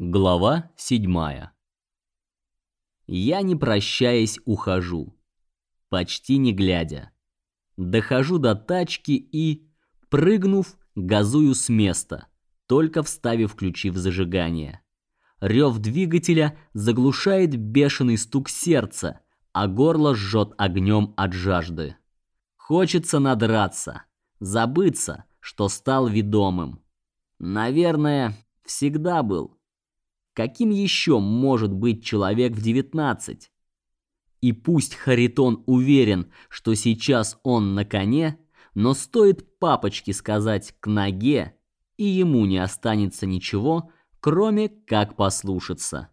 Глава седьмая. Я, не прощаясь, ухожу, почти не глядя. Дохожу до тачки и, прыгнув, газую с места, только вставив ключи в зажигание. Рев двигателя заглушает бешеный стук сердца, а горло жжет огнем от жажды. Хочется надраться, забыться, что стал ведомым. Наверное, всегда был. Каким еще может быть человек в девятнадцать? И пусть Харитон уверен, что сейчас он на коне, но стоит папочке сказать «к ноге», и ему не останется ничего, кроме как послушаться.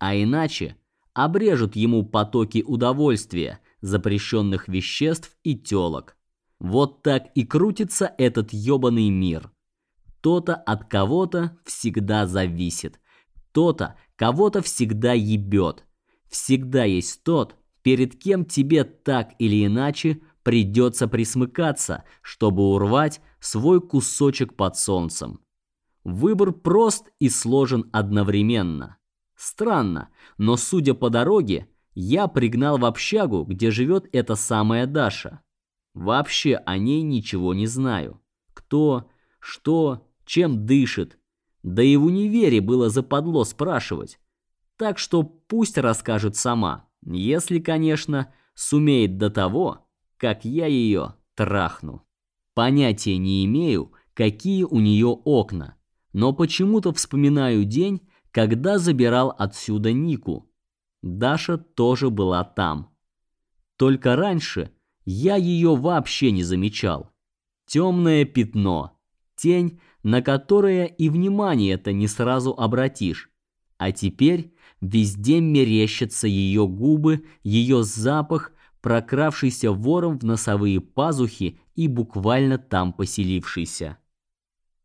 А иначе обрежут ему потоки удовольствия, запрещенных веществ и тёлок. Вот так и крутится этот ёбаный мир. Кто-то от кого-то всегда зависит. Кто-то кого-то всегда ебет. Всегда есть тот, перед кем тебе так или иначе придется присмыкаться, чтобы урвать свой кусочек под солнцем. Выбор прост и сложен одновременно. Странно, но судя по дороге, я пригнал в общагу, где живет эта самая Даша. Вообще о ней ничего не знаю. Кто, что, чем дышит. Да и в универе было западло спрашивать. Так что пусть расскажет сама, если, конечно, сумеет до того, как я ее трахну. Понятия не имею, какие у нее окна, но почему-то вспоминаю день, когда забирал отсюда Нику. Даша тоже была там. Только раньше я ее вообще не замечал. Темное пятно, тень, на которое и внимание-то не сразу обратишь. А теперь везде мерещатся ее губы, ее запах, прокравшийся вором в носовые пазухи и буквально там поселившийся.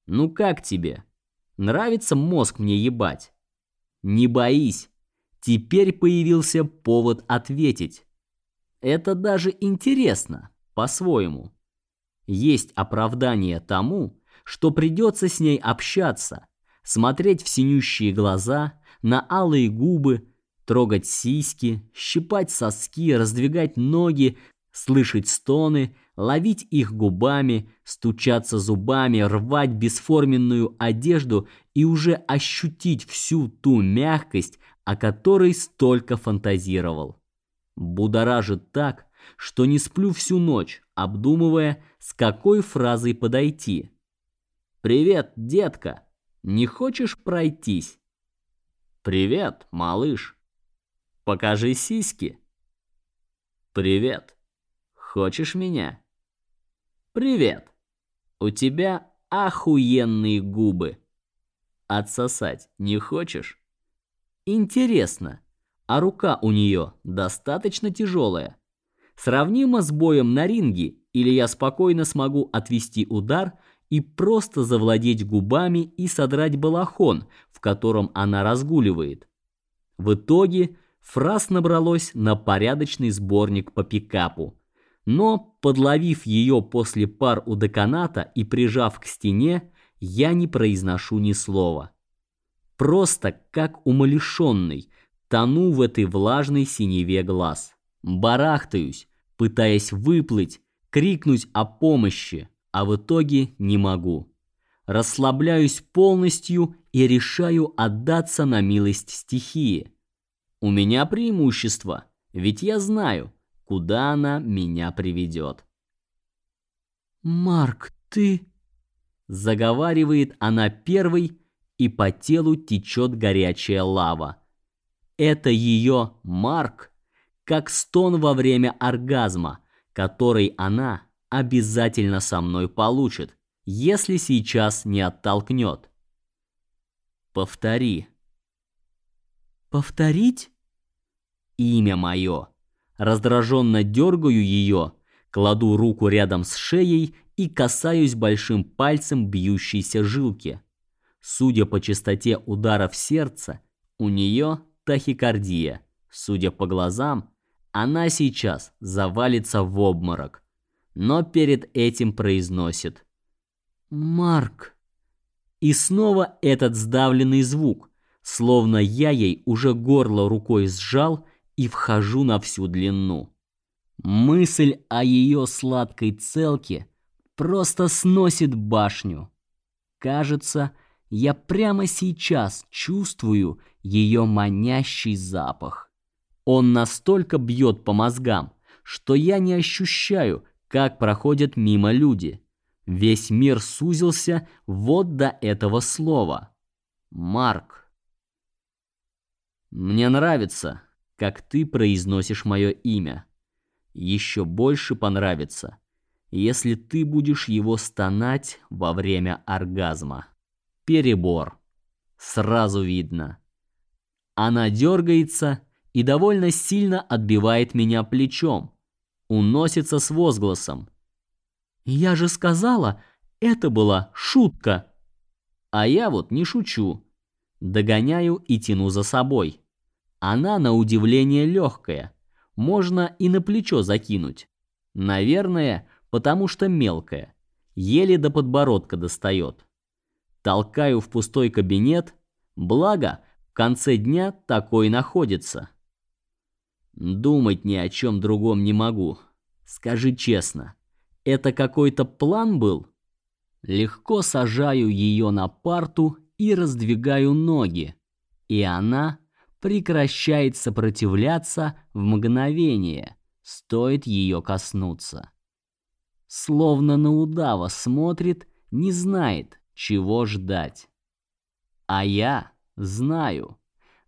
Ну как тебе? Нравится мозг мне ебать? Не боись. Теперь появился повод ответить. Это даже интересно, по-своему. Есть оправдание тому, что придется с ней общаться, смотреть в синющие глаза, на алые губы, трогать сиськи, щипать соски, раздвигать ноги, слышать стоны, ловить их губами, стучаться зубами, рвать бесформенную одежду и уже ощутить всю ту мягкость, о которой столько фантазировал. Будоражит так, что не сплю всю ночь, обдумывая, с какой фразой подойти. «Привет, детка! Не хочешь пройтись?» «Привет, малыш! Покажи сиськи!» «Привет! Хочешь меня?» «Привет! У тебя охуенные губы! Отсосать не хочешь?» «Интересно, а рука у нее достаточно тяжелая?» Сравнимо с боем на ринге, или я спокойно смогу отвести удар и просто завладеть губами и содрать балахон, в котором она разгуливает. В итоге фраз набралось на порядочный сборник по пикапу. Но, подловив ее после пар у деканата и прижав к стене, я не произношу ни слова. Просто как умалишенный, тону в этой влажной синеве глаз. Барахтаюсь, пытаясь выплыть, крикнуть о помощи, а в итоге не могу. Расслабляюсь полностью и решаю отдаться на милость стихии. У меня преимущество, ведь я знаю, куда она меня приведет. «Марк, ты...» Заговаривает она первой, и по телу течет горячая лава. Это ее Марк, как стон во время оргазма, который она обязательно со мной получит, если сейчас не оттолкнет. Повтори. Повторить? Имя мое. Раздраженно дергаю ее, кладу руку рядом с шеей и касаюсь большим пальцем бьющейся жилки. Судя по частоте ударов сердца, у нее тахикардия. Судя по глазам, она сейчас завалится в обморок. Но перед этим произносит «Марк». И снова этот сдавленный звук, словно я ей уже горло рукой сжал и вхожу на всю длину. Мысль о ее сладкой целке просто сносит башню. Кажется, я прямо сейчас чувствую ее манящий запах. Он настолько бьет по мозгам, что я не ощущаю, как проходят мимо люди. Весь мир сузился вот до этого слова. Марк. Мне нравится, как ты произносишь мое имя. Еще больше понравится, если ты будешь его стонать во время оргазма. Перебор. Сразу видно. Она дергается и довольно сильно отбивает меня плечом. Уносится с возгласом. «Я же сказала, это была шутка!» А я вот не шучу. Догоняю и тяну за собой. Она на удивление легкая. Можно и на плечо закинуть. Наверное, потому что мелкая. Еле до подбородка достает. Толкаю в пустой кабинет, благо в конце дня такой находится. Думать ни о чем другом не могу. Скажи честно, это какой-то план был? Легко сажаю ее на парту и раздвигаю ноги, и она прекращает сопротивляться в мгновение, стоит ее коснуться. Словно на удава смотрит, не знает, чего ждать. А я знаю.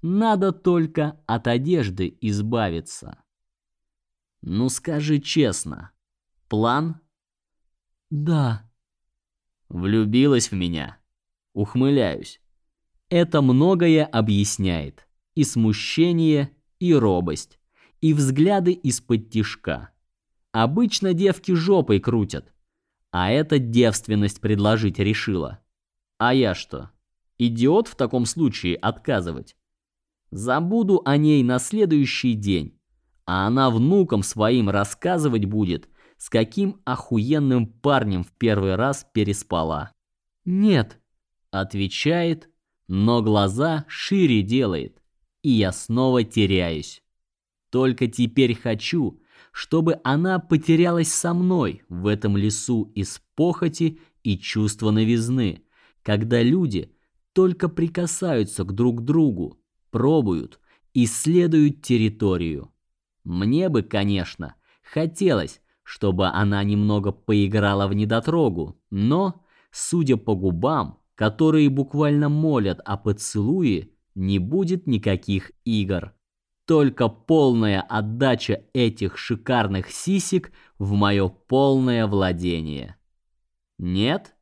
Надо только от одежды избавиться. Ну скажи честно, план? Да. Влюбилась в меня. Ухмыляюсь. Это многое объясняет. И смущение, и робость, и взгляды из-под тишка. Обычно девки жопой крутят, а эта девственность предложить решила. А я что? Идиот в таком случае отказывать? Забуду о ней на следующий день, а она внукам своим рассказывать будет, с каким охуенным парнем в первый раз переспала. Нет, отвечает, но глаза шире делает, и я снова теряюсь. Только теперь хочу, чтобы она потерялась со мной в этом лесу из похоти и чувства новизны, когда люди только прикасаются к друг другу, пробуют, исследуют территорию. Мне бы, конечно, хотелось, чтобы она немного поиграла в недотрогу, но, судя по губам, которые буквально молят о поцелуе, не будет никаких игр. Только полная отдача этих шикарных сисек в мое полное владение. Нет?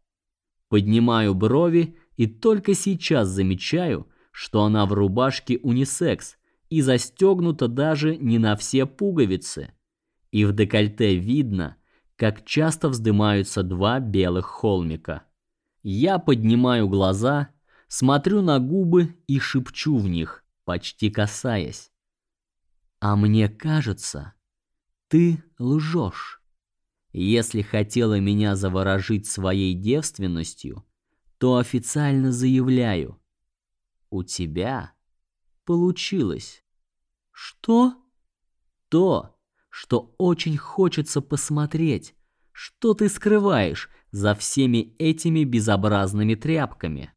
Поднимаю брови и только сейчас замечаю, что она в рубашке унисекс и застегнута даже не на все пуговицы. И в декольте видно, как часто вздымаются два белых холмика. Я поднимаю глаза, смотрю на губы и шепчу в них, почти касаясь. А мне кажется, ты лжешь. Если хотела меня заворожить своей девственностью, то официально заявляю: у тебя получилось. Что? То, что очень хочется посмотреть, что ты скрываешь за всеми этими безобразными тряпками.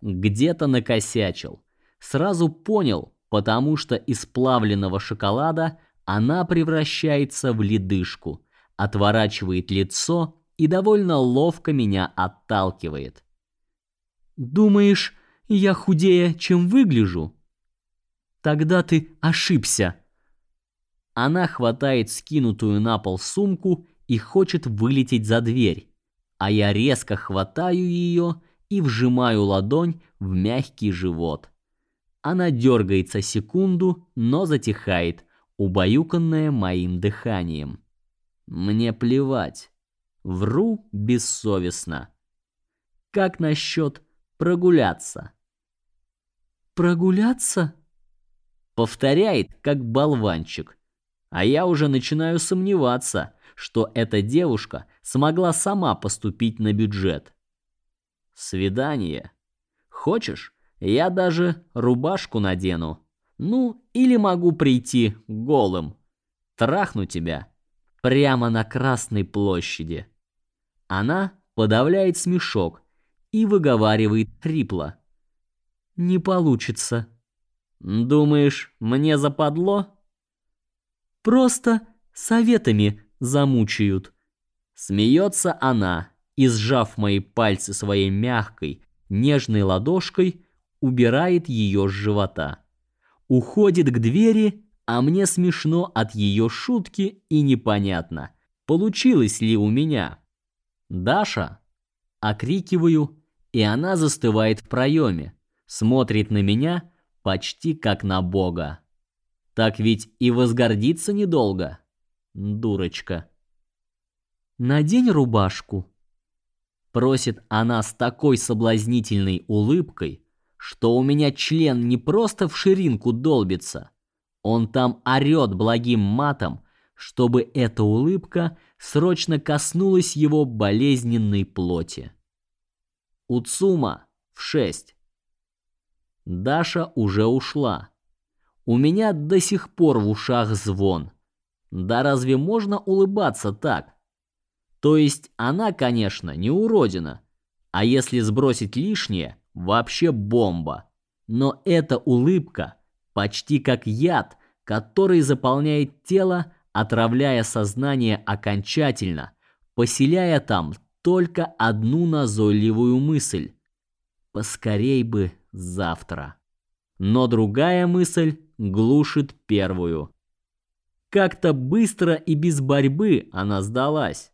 Где-то накосячил. Сразу понял, потому что из плавленного шоколада она превращается в ледышку, отворачивает лицо и довольно ловко меня отталкивает. Думаешь, я худее, чем выгляжу? Тогда ты ошибся. Она хватает скинутую на пол сумку и хочет вылететь за дверь, а я резко хватаю ее и вжимаю ладонь в мягкий живот. Она дергается секунду, но затихает, убаюканная моим дыханием. Мне плевать. Вру бессовестно. Как насчет прогуляться? Прогуляться? Повторяет, как болванчик. А я уже начинаю сомневаться, что эта девушка смогла сама поступить на бюджет. Свидание. Хочешь, Я даже рубашку надену. Ну, или могу прийти голым. Трахну тебя прямо на Красной площади. Она подавляет смешок и выговаривает хрипло. Не получится. Думаешь, мне западло? Просто советами замучают. Смеется она и, сжав мои пальцы своей мягкой, нежной ладошкой, убирает ее с живота. Уходит к двери, а мне смешно от ее шутки и непонятно, получилось ли у меня. «Даша!» Окрикиваю, и она застывает в проеме, смотрит на меня почти как на бога. Так ведь и возгордиться недолго. Дурочка. «Надень рубашку», — просит она с такой соблазнительной улыбкой, что у меня член не просто в ширинку долбится, он там орёт благим матом, чтобы эта улыбка срочно коснулась его болезненной плоти. Уцума в шесть. Даша уже ушла. У меня до сих пор в ушах звон. Да разве можно улыбаться так? То есть она, конечно, не уродина, а если сбросить лишнее, вообще бомба. Но эта улыбка почти как яд, который заполняет тело, отравляя сознание окончательно, поселяя там только одну назойливую мысль: поскорей бы завтра. Но другая мысль глушит первую. Как-то быстро и без борьбы она сдалась.